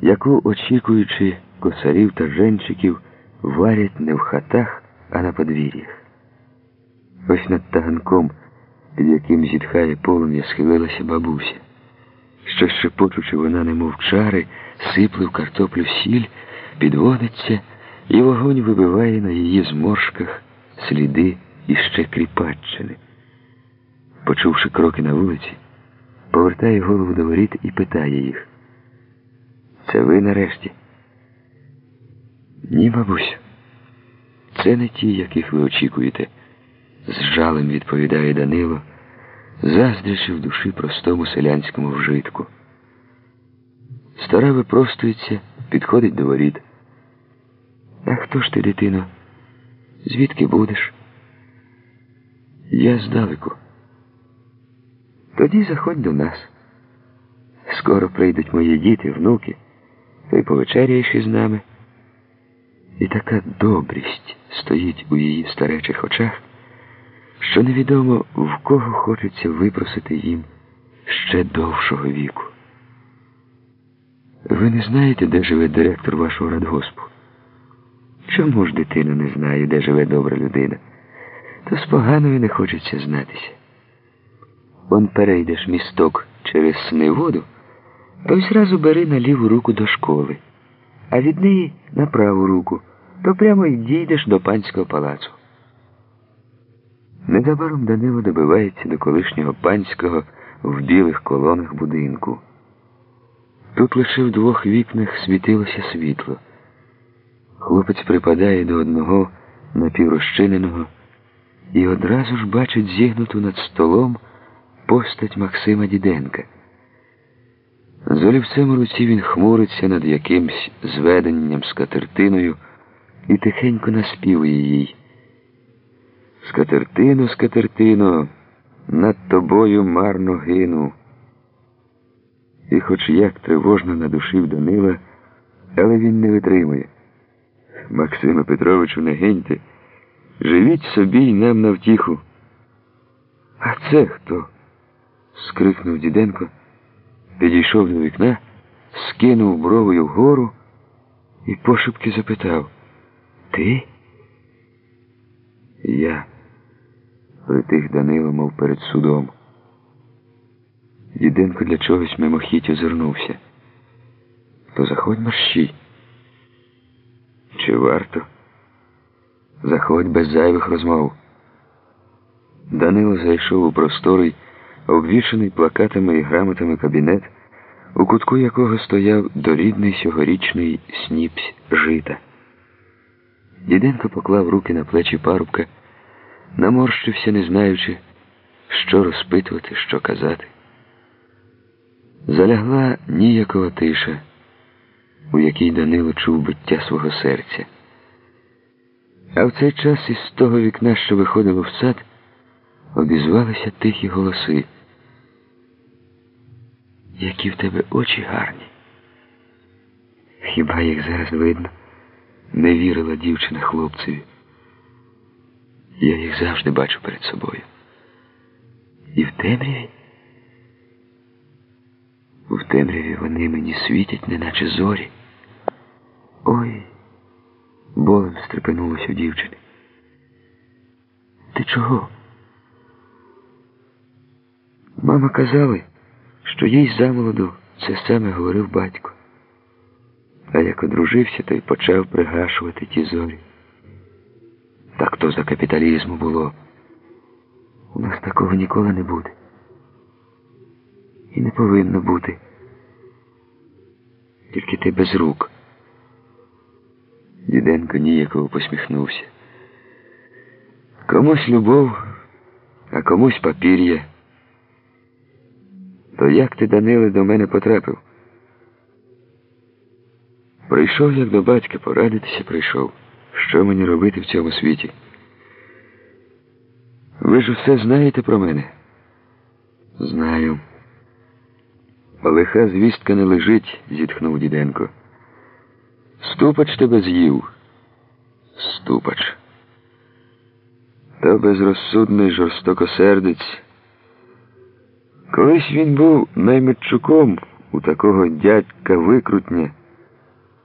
яку, очікуючи косарів та женчиків, варять не в хатах, а на подвір'ях. Ось над таганком, під яким зітхає полум'я, схилилася бабуся. Що шепочучи, вона, немов чари, сипле в картоплю сіль, підводиться, і вогонь вибиває на її зморшках сліди іще кріпаччини. Почувши кроки на вулиці, повертає голову до воріт і питає їх. Це ви нарешті? Ні, бабусю. Це не ті, яких ви очікуєте, з жалем відповідає Данило, заздрячи в душі простому селянському вжитку. Стара випростується, підходить до воріт. А хто ж ти, дитино? Звідки будеш? Я здалеку. Тоді заходь до нас. Скоро прийдуть мої діти, внуки, ти повечеряєш із нами. І така добрість стоїть у її старечих очах, що невідомо в кого хочеться випросити їм ще довшого віку. Ви не знаєте, де живе директор вашого радгоспу? Чому ж дитина не знає, де живе добра людина? То з поганою не хочеться знатися. Он перейдеш місток через сниводу, а ось разу бери на ліву руку до школи, а від неї на праву руку, то прямо й дійдеш до панського палацу. Незабаром Данило добивається до колишнього панського в білих колонах будинку. Тут лише в двох вікнах світилося світло. Хлопець припадає до одного напіврозчиненого і одразу ж бачить зігнуту над столом постать Максима Діденка. З олівцем у руці він хмуриться над якимсь зведенням скатертиною і тихенько наспівує їй. Скатертино, скатертино, над тобою марно гину. І хоч як тривожно надушив Данила, але він не витримує. Максиме Петровичу, не гиньте, живіть собі й нам на втіху. А це хто? скрикнув Діденко, підійшов до вікна, скинув бровою вгору і пошепки запитав Ти? Я притих Данило, мов перед судом. Діденко для чогось мимохідь озирнувся. То заходь марщій. Чи варто? Заходь без зайвих розмов. Данило зайшов у просторий, обвішаний плакатами і грамотами кабінет, у кутку якого стояв дорідний сьогорічний сніпсь жита. Діденко поклав руки на плечі парубка, наморщився, не знаючи, що розпитувати, що казати. Залягла ніякова тиша, у якій Данило чув биття свого серця. А в цей час із того вікна, що виходило в сад, обізвалися тихі голоси. Які в тебе очі гарні. Хіба їх зараз видно? Не вірила дівчина хлопцеві. Я їх завжди бачу перед собою. І в темряві? В темряві вони мені світять, неначе зорі. Ой, болем стрепенулося у дівчини. Ти чого? Мама казали, що їй замолоду це саме говорив батько. А як одружився, то й почав пригашувати ті зорі. Так то за капіталізму було. У нас такого ніколи не буде. І не повинно бути. Тільки ти без рук. Діденко ніяково посміхнувся. Комусь любов, а комусь папір'я. То як ти, Даниле, до мене потрапив? Прийшов, як до батька, порадитися прийшов. Що мені робити в цьому світі? Ви ж усе знаєте про мене? Знаю. Лиха звістка не лежить, зітхнув Діденко. Ступач тебе з'їв. Ступач. То безрозсудний жорстокосердець. Колись він був наймитчуком у такого дядька викрутня.